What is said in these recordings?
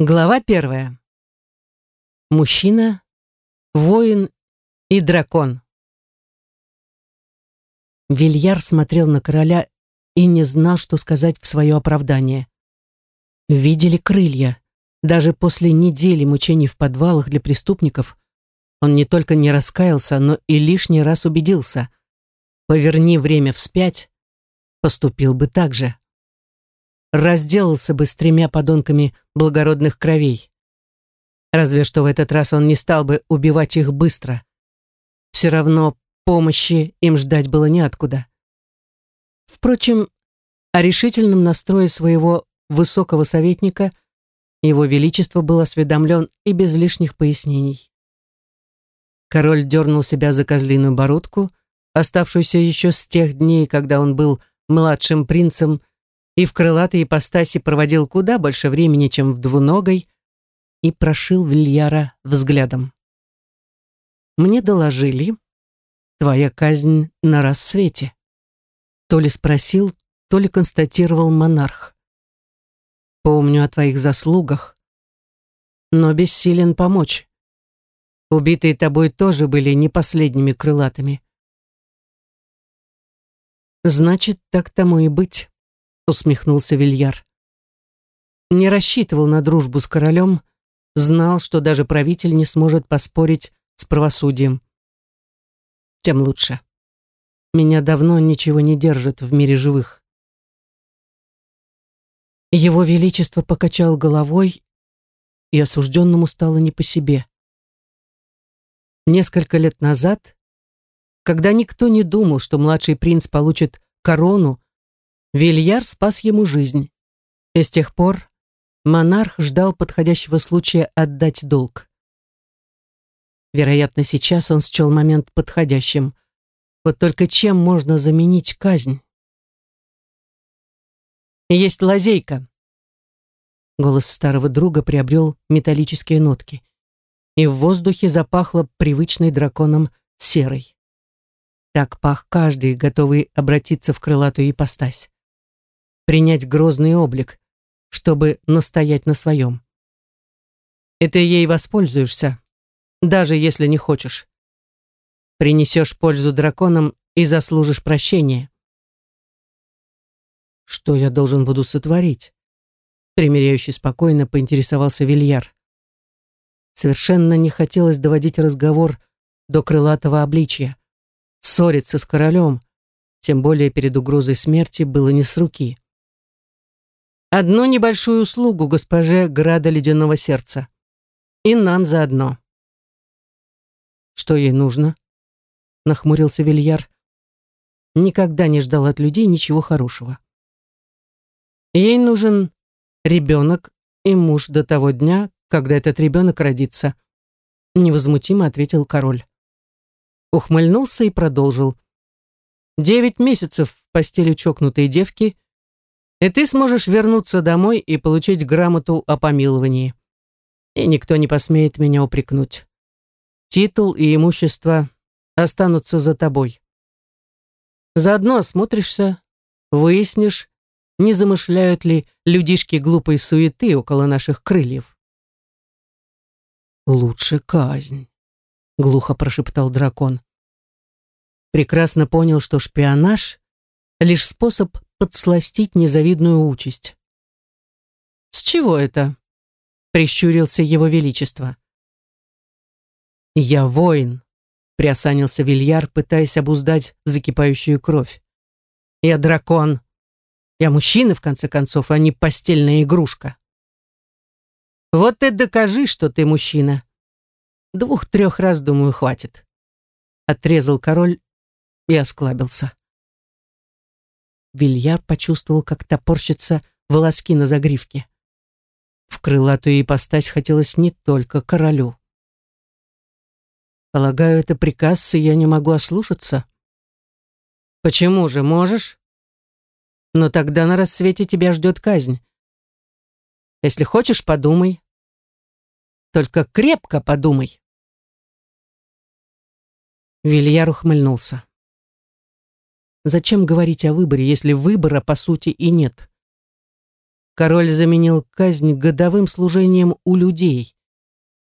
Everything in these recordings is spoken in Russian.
Глава первая. Мужчина, воин и дракон. Вильяр смотрел на короля и не знал, что сказать в свое оправдание. Видели крылья. Даже после недели мучений в подвалах для преступников он не только не раскаялся, но и лишний раз убедился. Поверни время вспять, поступил бы так же разделался бы с тремя подонками благородных кровей. Разве что в этот раз он не стал бы убивать их быстро. Все равно помощи им ждать было неоткуда. Впрочем, о решительном настрое своего высокого советника его Величество был осведомлен и без лишних пояснений. Король дернул себя за козлиную бородку, оставшуюся еще с тех дней, когда он был младшим принцем и в крылатой ипостаси проводил куда больше времени, чем в двуногой, и прошил Вильяра взглядом. «Мне доложили, твоя казнь на рассвете», то ли спросил, то ли констатировал монарх. «Помню о твоих заслугах, но бессилен помочь. Убитые тобой тоже были не последними крылатыми». «Значит, так тому и быть» усмехнулся Вильяр. Не рассчитывал на дружбу с королем, знал, что даже правитель не сможет поспорить с правосудием. Тем лучше. Меня давно ничего не держит в мире живых. Его Величество покачал головой, и осужденному стало не по себе. Несколько лет назад, когда никто не думал, что младший принц получит корону, Вильяр спас ему жизнь. И с тех пор монарх ждал подходящего случая отдать долг. Вероятно, сейчас он счел момент подходящим. Вот только чем можно заменить казнь? Есть лазейка. Голос старого друга приобрел металлические нотки, и в воздухе запахло привычной драконом серой. Так пах каждый, готовый обратиться в крылатую ипостась принять грозный облик, чтобы настоять на своем. Ты ей воспользуешься, даже если не хочешь. Принесешь пользу драконам и заслужишь прощения. Что я должен буду сотворить? Примеряющий спокойно поинтересовался Вильяр. Совершенно не хотелось доводить разговор до крылатого обличия. Ссориться с королем, тем более перед угрозой смерти, было не с руки. Одну небольшую услугу госпоже Града Ледяного Сердца. И нам заодно. Что ей нужно? Нахмурился Вильяр. Никогда не ждал от людей ничего хорошего. Ей нужен ребенок и муж до того дня, когда этот ребенок родится. Невозмутимо ответил король. Ухмыльнулся и продолжил. Девять месяцев в постели чокнутой девки — и ты сможешь вернуться домой и получить грамоту о помиловании. И никто не посмеет меня упрекнуть. Титул и имущество останутся за тобой. Заодно осмотришься, выяснишь, не замышляют ли людишки глупой суеты около наших крыльев. «Лучше казнь», — глухо прошептал дракон. Прекрасно понял, что шпионаж — лишь способ подсластить незавидную участь. «С чего это?» — прищурился его величество. «Я воин», — приосанился Вильяр, пытаясь обуздать закипающую кровь. «Я дракон. Я мужчина, в конце концов, а не постельная игрушка». «Вот и докажи, что ты мужчина. Двух-трех раз, думаю, хватит», — отрезал король и осклабился. Вильяр почувствовал, как топорщатся волоски на загривке. В крылатую ипостась хотелось не только королю. Полагаю, это приказ, и я не могу ослушаться. Почему же можешь? Но тогда на рассвете тебя ждет казнь. Если хочешь, подумай. Только крепко подумай. Вильяр ухмыльнулся. Зачем говорить о выборе, если выбора, по сути, и нет? король заменил казнь годовым служением у людей.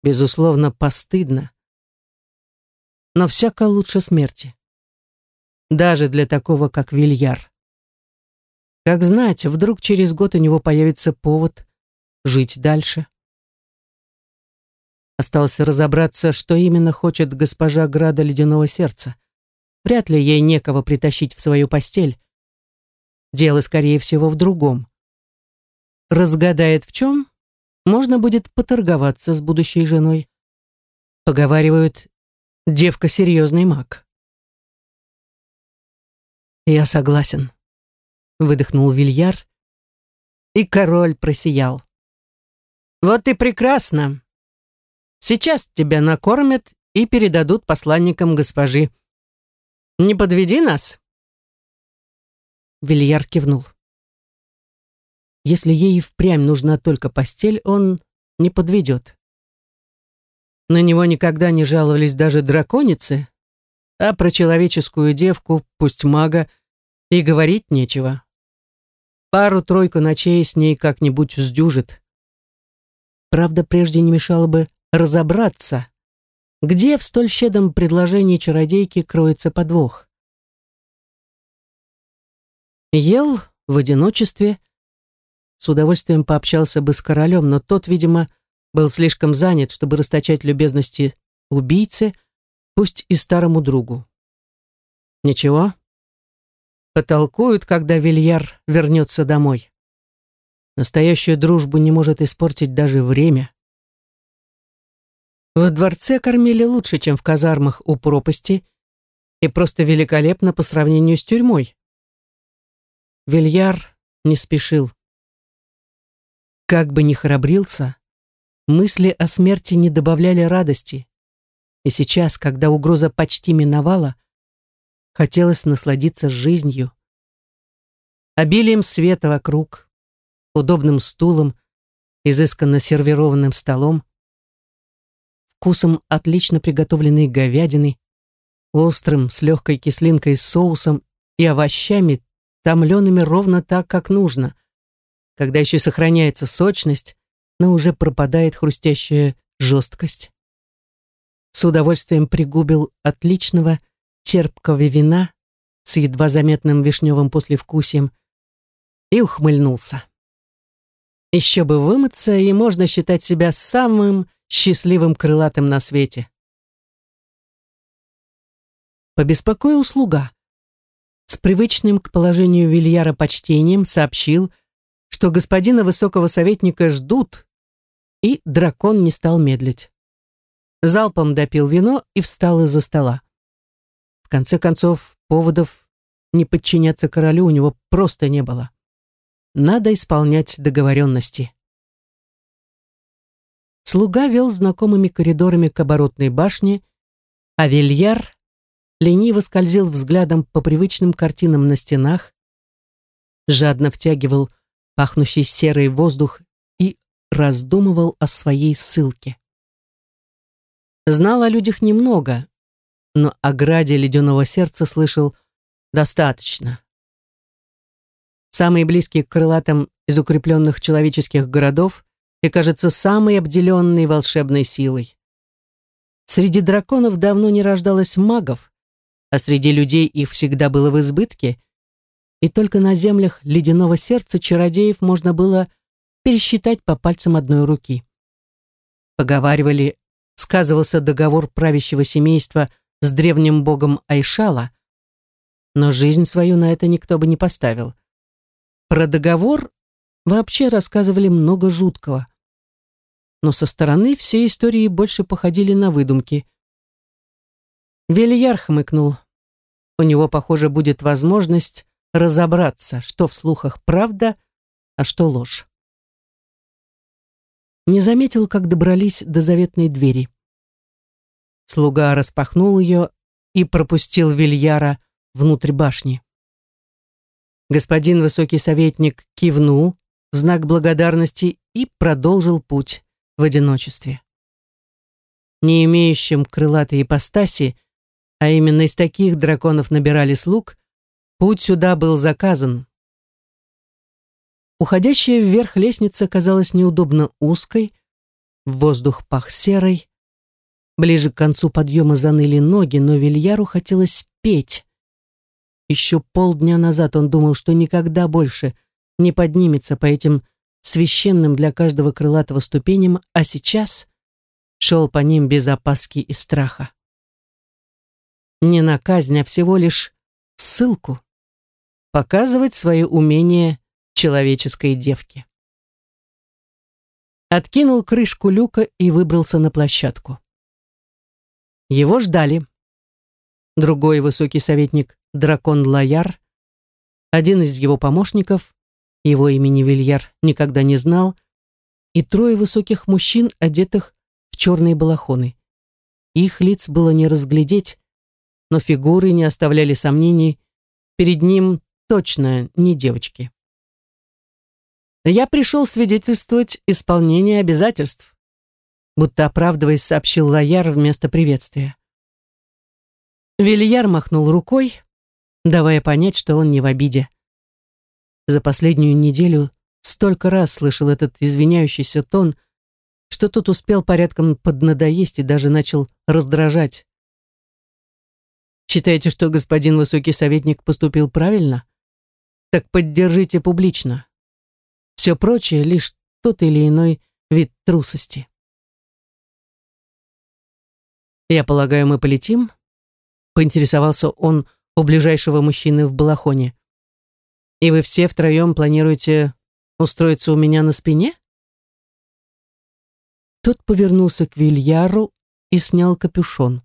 Безусловно, постыдно. Но всяко лучше смерти. Даже для такого, как Вильяр. Как знать, вдруг через год у него появится повод жить дальше. Осталось разобраться, что именно хочет госпожа Града Ледяного Сердца. Вряд ли ей некого притащить в свою постель. Дело, скорее всего, в другом. Разгадает в чем, можно будет поторговаться с будущей женой. Поговаривают, девка серьезный маг. Я согласен выдохнул Вильяр, и король просиял. Вот и прекрасно. Сейчас тебя накормят и передадут посланникам госпожи. Не подведи нас. Вильяр кивнул. Если ей впрямь нужна только постель, он не подведет. На него никогда не жаловались даже драконицы, а про человеческую девку, пусть мага, и говорить нечего. Пару-тройку ночей с ней как-нибудь сдюжит. Правда, прежде не мешало бы разобраться, где в столь щедром предложении чародейки кроется подвох. Ел в одиночестве, с удовольствием пообщался бы с королем, но тот, видимо, был слишком занят, чтобы расточать любезности убийце, пусть и старому другу. Ничего, Потолкуют, когда Вильяр вернется домой. Настоящую дружбу не может испортить даже время. В дворце кормили лучше, чем в казармах у пропасти, и просто великолепно по сравнению с тюрьмой. Вильяр не спешил. Как бы ни храбрился, мысли о смерти не добавляли радости. И сейчас, когда угроза почти миновала, Хотелось насладиться жизнью. Обилием света вокруг, удобным стулом, изысканно сервированным столом, вкусом отлично приготовленной говядины, острым, с легкой кислинкой соусом и овощами, томлеными ровно так, как нужно, когда еще сохраняется сочность, но уже пропадает хрустящая жесткость. С удовольствием пригубил отличного, терпкого вина с едва заметным вишневым послевкусием и ухмыльнулся. Еще бы вымыться, и можно считать себя самым счастливым крылатым на свете. Побеспокоил слуга. С привычным к положению Вильяра почтением сообщил, что господина высокого советника ждут, и дракон не стал медлить. Залпом допил вино и встал из-за стола конце концов, поводов не подчиняться королю у него просто не было. Надо исполнять договоренности. Слуга вел знакомыми коридорами к оборотной башне, а Вильяр лениво скользил взглядом по привычным картинам на стенах, жадно втягивал пахнущий серый воздух и раздумывал о своей ссылке. Знал о людях немного, но о граде ледяного сердца слышал достаточно. Самый близкий к крылатым из укрепленных человеческих городов и, кажется, самый обделенный волшебной силой. Среди драконов давно не рождалось магов, а среди людей их всегда было в избытке, и только на землях ледяного сердца чародеев можно было пересчитать по пальцам одной руки. Поговаривали, сказывался договор правящего семейства – с древним богом Айшала, но жизнь свою на это никто бы не поставил. Про договор вообще рассказывали много жуткого. Но со стороны все истории больше походили на выдумки. Велияр хмыкнул. У него, похоже, будет возможность разобраться, что в слухах правда, а что ложь. Не заметил, как добрались до заветной двери. Слуга распахнул ее и пропустил Вильяра внутрь башни. Господин высокий советник кивнул в знак благодарности и продолжил путь в одиночестве. Не имеющим крылатой ипостаси, а именно из таких драконов набирали слуг, путь сюда был заказан. Уходящая вверх лестница казалась неудобно узкой, воздух пах серой. Ближе к концу подъема заныли ноги, но Вильяру хотелось петь. Еще полдня назад он думал, что никогда больше не поднимется по этим священным для каждого крылатого ступеням, а сейчас шел по ним без опаски и страха. Не на казнь, а всего лишь ссылку. Показывать свое умение человеческой девке. Откинул крышку люка и выбрался на площадку. Его ждали. Другой высокий советник, дракон Лаяр, один из его помощников, его имени Вильяр никогда не знал, и трое высоких мужчин, одетых в черные балахоны. Их лиц было не разглядеть, но фигуры не оставляли сомнений, перед ним точно не девочки. «Я пришел свидетельствовать исполнение обязательств», будто оправдываясь, сообщил Лояр вместо приветствия. Вильяр махнул рукой, давая понять, что он не в обиде. За последнюю неделю столько раз слышал этот извиняющийся тон, что тот успел порядком поднадоесть и даже начал раздражать. Считаете, что господин высокий советник поступил правильно? Так поддержите публично. Все прочее — лишь тот или иной вид трусости. «Я полагаю, мы полетим?» — поинтересовался он у ближайшего мужчины в балахоне. И вы все втроем планируете устроиться у меня на спине? Тот повернулся к Вильяру и снял капюшон.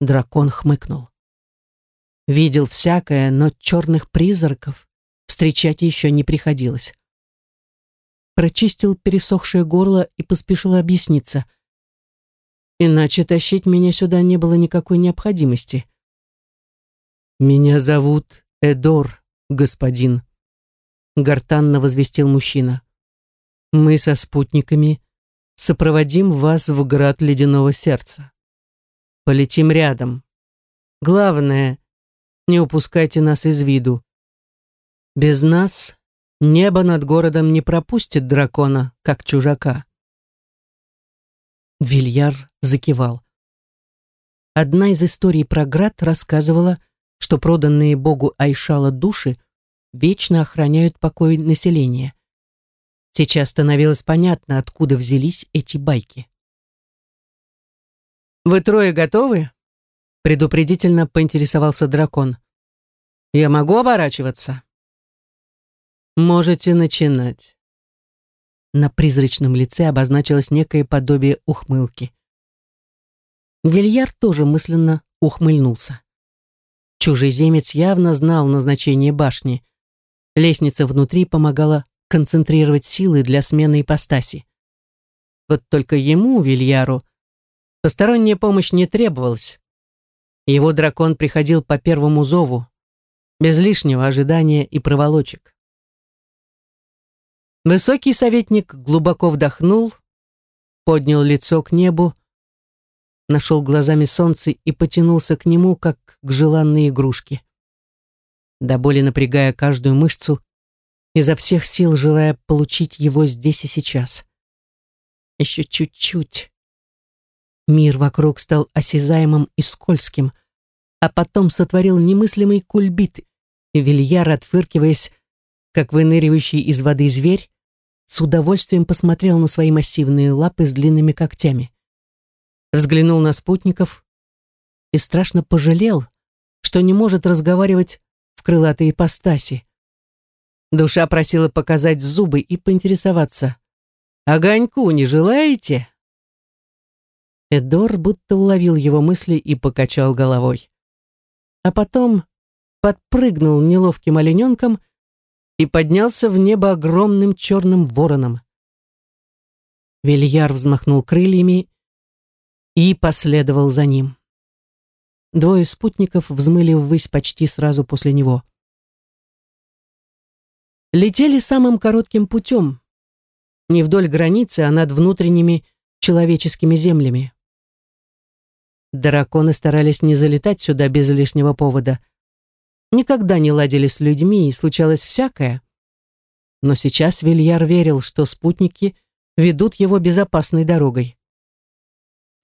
Дракон хмыкнул. Видел всякое, но черных призраков встречать еще не приходилось. Прочистил пересохшее горло и поспешил объясниться. Иначе тащить меня сюда не было никакой необходимости. «Меня зовут «Эдор, господин», — гортанно возвестил мужчина. «Мы со спутниками сопроводим вас в град ледяного сердца. Полетим рядом. Главное, не упускайте нас из виду. Без нас небо над городом не пропустит дракона, как чужака». Вильяр закивал. Одна из историй про град рассказывала, что проданные богу Айшала души вечно охраняют покой населения. Сейчас становилось понятно, откуда взялись эти байки. «Вы трое готовы?» — предупредительно поинтересовался дракон. «Я могу оборачиваться?» «Можете начинать». На призрачном лице обозначилось некое подобие ухмылки. Вильяр тоже мысленно ухмыльнулся. Чужеземец явно знал назначение башни. Лестница внутри помогала концентрировать силы для смены ипостаси. Вот только ему, Вильяру, посторонняя помощь не требовалась. Его дракон приходил по первому зову, без лишнего ожидания и проволочек. Высокий советник глубоко вдохнул, поднял лицо к небу, нашел глазами солнце и потянулся к нему, как к желанной игрушке. До боли напрягая каждую мышцу, изо всех сил желая получить его здесь и сейчас. Еще чуть-чуть. Мир вокруг стал осязаемым и скользким, а потом сотворил немыслимый кульбит, и Вильяр, отфыркиваясь, как выныривающий из воды зверь, с удовольствием посмотрел на свои массивные лапы с длинными когтями взглянул на спутников и страшно пожалел, что не может разговаривать в крылатой ипостаси. Душа просила показать зубы и поинтересоваться. «Огоньку не желаете?» Эдор будто уловил его мысли и покачал головой. А потом подпрыгнул неловким олененком и поднялся в небо огромным черным вороном. Вильяр взмахнул крыльями и последовал за ним. Двое спутников взмыли ввысь почти сразу после него. Летели самым коротким путем, не вдоль границы, а над внутренними человеческими землями. Драконы старались не залетать сюда без лишнего повода. никогда не ладили с людьми и случалось всякое. Но сейчас Вильяр верил, что спутники ведут его безопасной дорогой.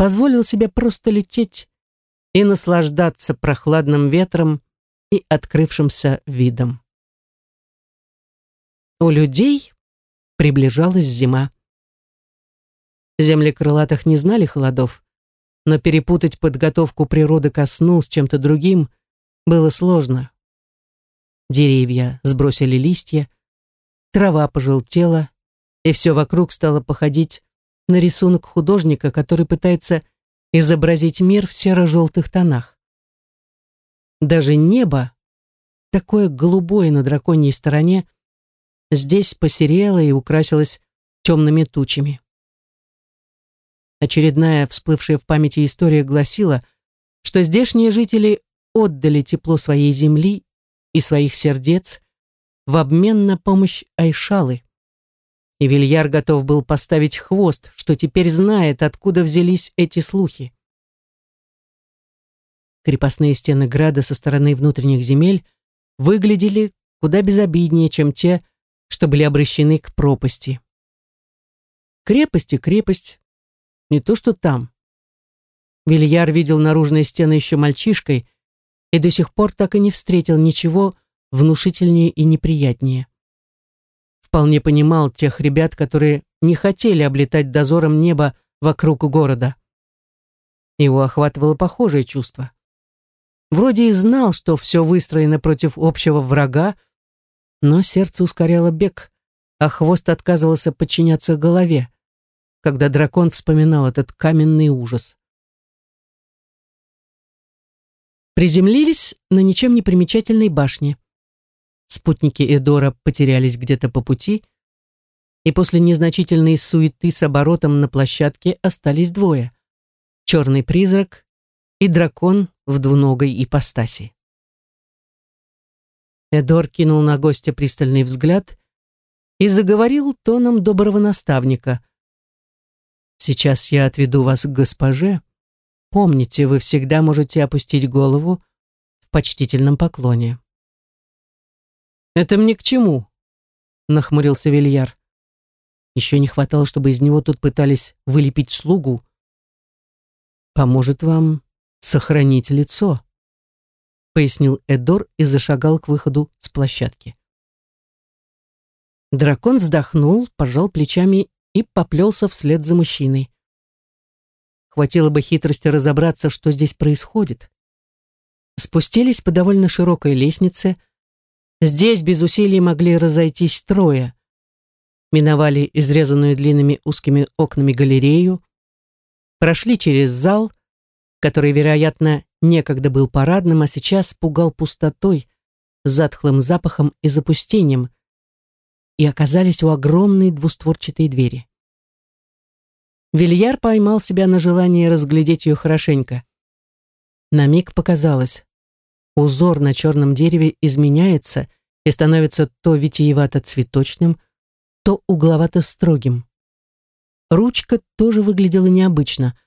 Позволил себе просто лететь и наслаждаться прохладным ветром и открывшимся видом. У людей приближалась зима. Земли крылатых не знали холодов, но перепутать подготовку природы ко сну с чем-то другим было сложно. Деревья сбросили листья, трава пожелтела, и все вокруг стало походить на рисунок художника, который пытается изобразить мир в серо-желтых тонах. Даже небо, такое голубое на драконьей стороне, здесь посерело и украсилось темными тучами. Очередная всплывшая в памяти история гласила, что здешние жители отдали тепло своей земли и своих сердец в обмен на помощь Айшалы. И Вильяр готов был поставить хвост, что теперь знает, откуда взялись эти слухи. Крепостные стены града со стороны внутренних земель выглядели куда безобиднее, чем те, что были обращены к пропасти. Крепость и крепость, не то что там. Вильяр видел наружные стены еще мальчишкой и до сих пор так и не встретил ничего внушительнее и неприятнее. Вполне понимал тех ребят, которые не хотели облетать дозором небо вокруг города. Его охватывало похожее чувство. Вроде и знал, что все выстроено против общего врага, но сердце ускоряло бег, а хвост отказывался подчиняться голове когда дракон вспоминал этот каменный ужас. Приземлились на ничем не примечательной башне. Спутники Эдора потерялись где-то по пути, и после незначительной суеты с оборотом на площадке остались двое — черный призрак и дракон в двуногой ипостаси. Эдор кинул на гостя пристальный взгляд и заговорил тоном доброго наставника — Сейчас я отведу вас к госпоже. Помните, вы всегда можете опустить голову в почтительном поклоне. Это мне к чему? Нахмурился Вильяр. Еще не хватало, чтобы из него тут пытались вылепить слугу. Поможет вам сохранить лицо, пояснил Эдор и зашагал к выходу с площадки. Дракон вздохнул, пожал плечами и поплелся вслед за мужчиной. Хватило бы хитрости разобраться, что здесь происходит. Спустились по довольно широкой лестнице. Здесь без усилий могли разойтись трое. Миновали изрезанную длинными узкими окнами галерею, прошли через зал, который, вероятно, некогда был парадным, а сейчас пугал пустотой, затхлым запахом и запустением, и оказались у огромной двустворчатой двери. Вильяр поймал себя на желании разглядеть ее хорошенько. На миг показалось, узор на черном дереве изменяется и становится то витиевато-цветочным, то угловато-строгим. Ручка тоже выглядела необычно,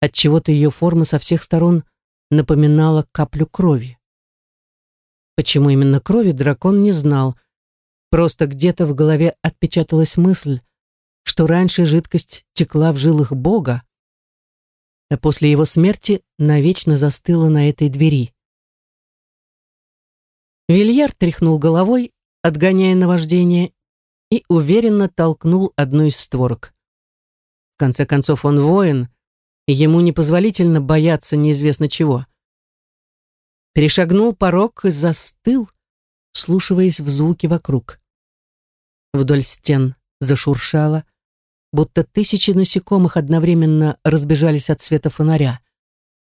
отчего-то ее форма со всех сторон напоминала каплю крови. Почему именно крови, дракон не знал, Просто где-то в голове отпечаталась мысль, что раньше жидкость текла в жилах Бога, а после его смерти навечно застыла на этой двери. Вильяр тряхнул головой, отгоняя наваждение, и уверенно толкнул одну из створок. В конце концов, он воин, и ему непозволительно бояться неизвестно чего. Перешагнул порог и застыл, слушаясь в звуки вокруг. Вдоль стен зашуршало, будто тысячи насекомых одновременно разбежались от света фонаря.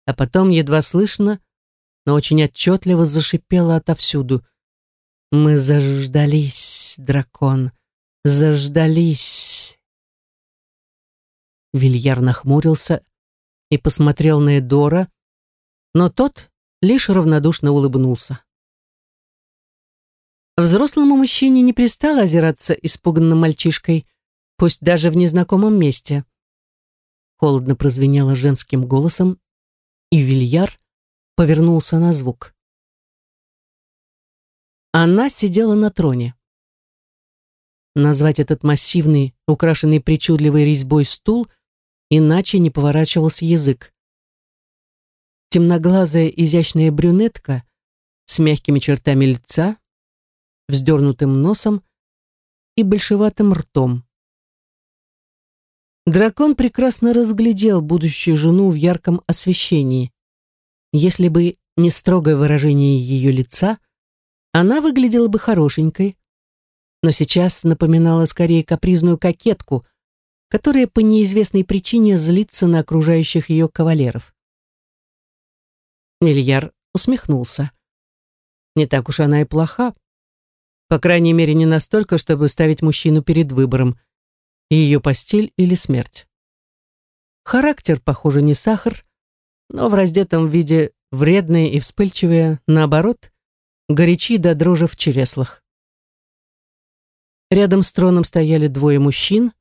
А потом, едва слышно, но очень отчетливо зашипело отовсюду. «Мы заждались, дракон, заждались!» Вильяр нахмурился и посмотрел на Эдора, но тот лишь равнодушно улыбнулся. Взрослому мужчине не пристало озираться испуганным мальчишкой, пусть даже в незнакомом месте. Холодно прозвенело женским голосом, и Вильяр повернулся на звук. Она сидела на троне. Назвать этот массивный, украшенный причудливой резьбой стул иначе не поворачивался язык. Темноглазая изящная брюнетка с мягкими чертами лица, вздернутым носом и большеватым ртом. Дракон прекрасно разглядел будущую жену в ярком освещении. Если бы не строгое выражение ее лица, она выглядела бы хорошенькой, но сейчас напоминала скорее капризную кокетку, которая по неизвестной причине злится на окружающих ее кавалеров. Ильяр усмехнулся. Не так уж она и плоха. По крайней мере, не настолько, чтобы ставить мужчину перед выбором ее постель или смерть. Характер, похоже, не сахар, но в раздетом виде вредные и вспыльчивые, наоборот, горячи до дрожи в череслах. Рядом с троном стояли двое мужчин,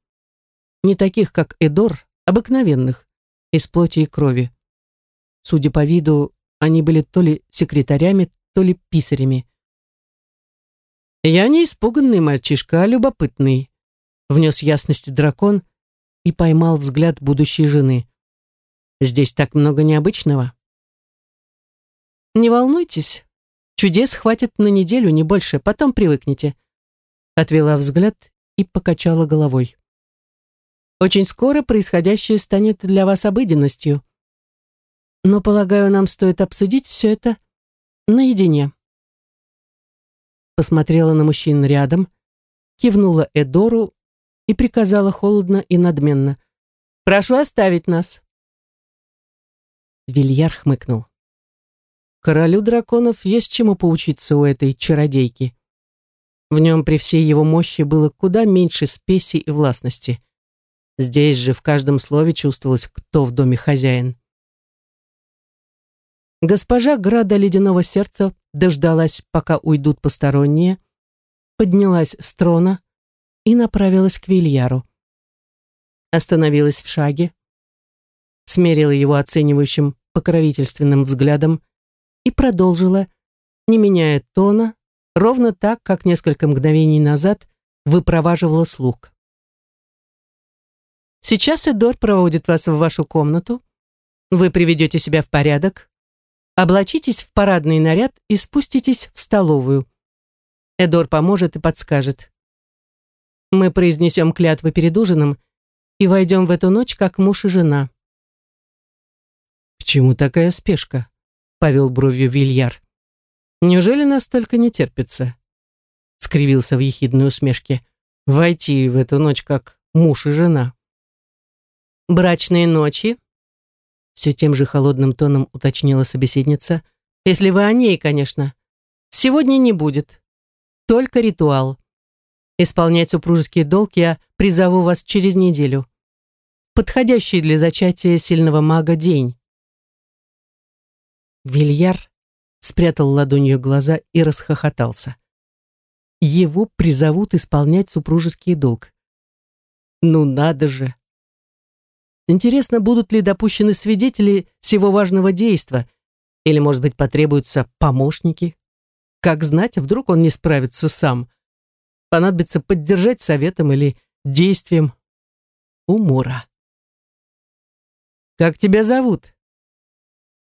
не таких, как Эдор, обыкновенных, из плоти и крови. Судя по виду, они были то ли секретарями, то ли писарями. «Я не испуганный мальчишка, а любопытный», внес ясность дракон и поймал взгляд будущей жены. «Здесь так много необычного». «Не волнуйтесь, чудес хватит на неделю, не больше, потом привыкнете», отвела взгляд и покачала головой. «Очень скоро происходящее станет для вас обыденностью. Но, полагаю, нам стоит обсудить все это наедине». Посмотрела на мужчин рядом, кивнула Эдору и приказала холодно и надменно. «Прошу оставить нас». Вильяр хмыкнул. Королю драконов есть чему поучиться у этой чародейки. В нем при всей его мощи было куда меньше спеси и властности. Здесь же в каждом слове чувствовалось, кто в доме хозяин. Госпожа Града Ледяного Сердца дождалась, пока уйдут посторонние, поднялась с трона, и направилась к Вильяру. Остановилась в шаге, смерила его оценивающим покровительственным взглядом и продолжила, не меняя тона, ровно так, как несколько мгновений назад выпроваживала слуг. «Сейчас Эдор проводит вас в вашу комнату. Вы приведете себя в порядок, облачитесь в парадный наряд и спуститесь в столовую. Эдор поможет и подскажет. Мы произнесем клятвы перед ужином и войдем в эту ночь как муж и жена». «К чему такая спешка?» — повел бровью Вильяр. «Неужели настолько не терпится?» — скривился в ехидной усмешке. «Войти в эту ночь как муж и жена». «Брачные ночи?» Все тем же холодным тоном уточнила собеседница. «Если вы о ней, конечно. Сегодня не будет. Только ритуал. Исполнять супружеский долг я призову вас через неделю. Подходящий для зачатия сильного мага день. Вильяр спрятал ладонью глаза и расхохотался. Его призовут исполнять супружеский долг. Ну надо же! Интересно, будут ли допущены свидетели всего важного действа, или, может быть, потребуются помощники? Как знать, вдруг он не справится сам понадобится поддержать советом или действием. Умора. «Как тебя зовут?»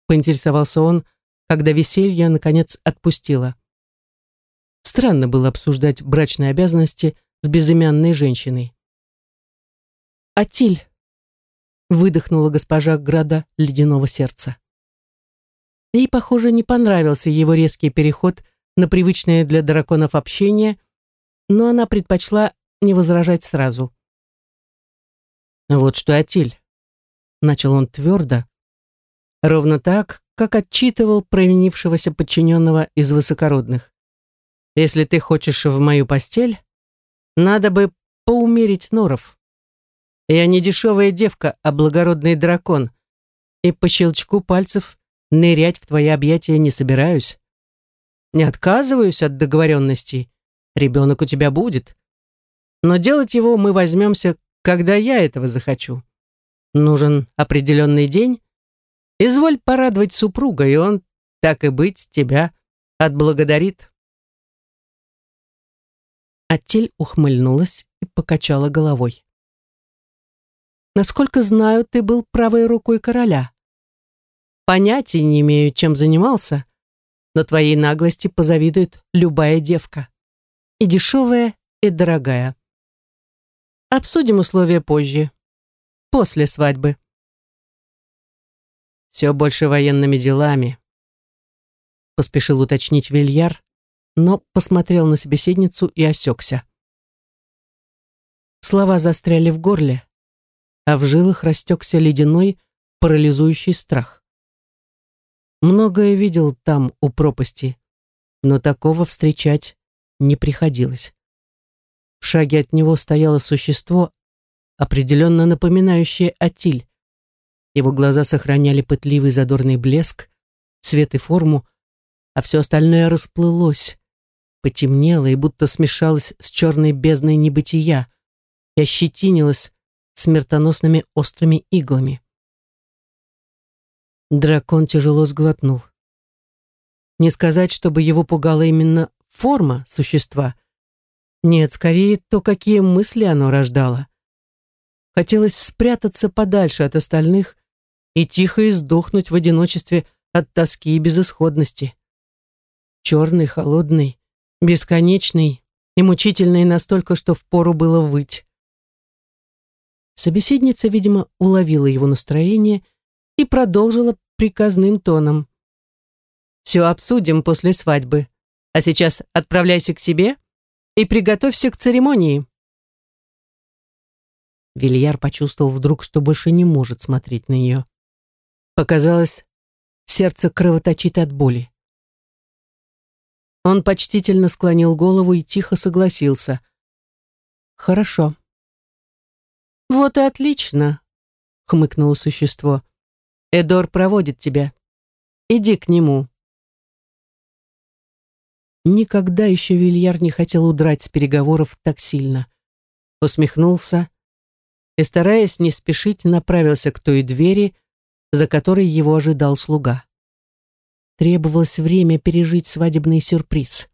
Поинтересовался он, когда веселье, наконец, отпустило. Странно было обсуждать брачные обязанности с безымянной женщиной. «Атиль», — выдохнула госпожа Града ледяного сердца. Ей, похоже, не понравился его резкий переход на привычное для драконов общение — но она предпочла не возражать сразу. «Вот что, Атиль», — начал он твердо, ровно так, как отчитывал провинившегося подчиненного из высокородных. «Если ты хочешь в мою постель, надо бы поумерить норов. Я не дешевая девка, а благородный дракон, и по щелчку пальцев нырять в твои объятия не собираюсь. Не отказываюсь от договоренностей, Ребенок у тебя будет. Но делать его мы возьмемся, когда я этого захочу. Нужен определенный день. Изволь порадовать супруга, и он, так и быть, тебя отблагодарит. Аттиль ухмыльнулась и покачала головой. «Насколько знаю, ты был правой рукой короля. Понятия не имею, чем занимался, но твоей наглости позавидует любая девка. И дешевая, и дорогая. Обсудим условия позже, после свадьбы. Все больше военными делами, поспешил уточнить Вильяр, но посмотрел на собеседницу и осекся. Слова застряли в горле, а в жилах растекся ледяной, парализующий страх. Многое видел там, у пропасти, но такого встречать не приходилось. В шаге от него стояло существо, определенно напоминающее Атиль. Его глаза сохраняли пытливый задорный блеск, цвет и форму, а все остальное расплылось, потемнело и будто смешалось с черной бездной небытия и ощетинилось смертоносными острыми иглами. Дракон тяжело сглотнул. Не сказать, чтобы его пугала именно форма существа. Нет, скорее то, какие мысли оно рождало. Хотелось спрятаться подальше от остальных и тихо издохнуть в одиночестве от тоски и безысходности. Черный, холодный, бесконечный и мучительный настолько, что впору было выть. Собеседница, видимо, уловила его настроение и продолжила приказным тоном. «Все обсудим после свадьбы. А сейчас отправляйся к себе и приготовься к церемонии». Вильяр почувствовал вдруг, что больше не может смотреть на нее. Показалось, сердце кровоточит от боли. Он почтительно склонил голову и тихо согласился. «Хорошо». «Вот и отлично», — хмыкнуло существо. «Эдор проводит тебя. Иди к нему». Никогда еще Вильяр не хотел удрать с переговоров так сильно. Усмехнулся и, стараясь не спешить, направился к той двери, за которой его ожидал слуга. Требовалось время пережить свадебный сюрприз.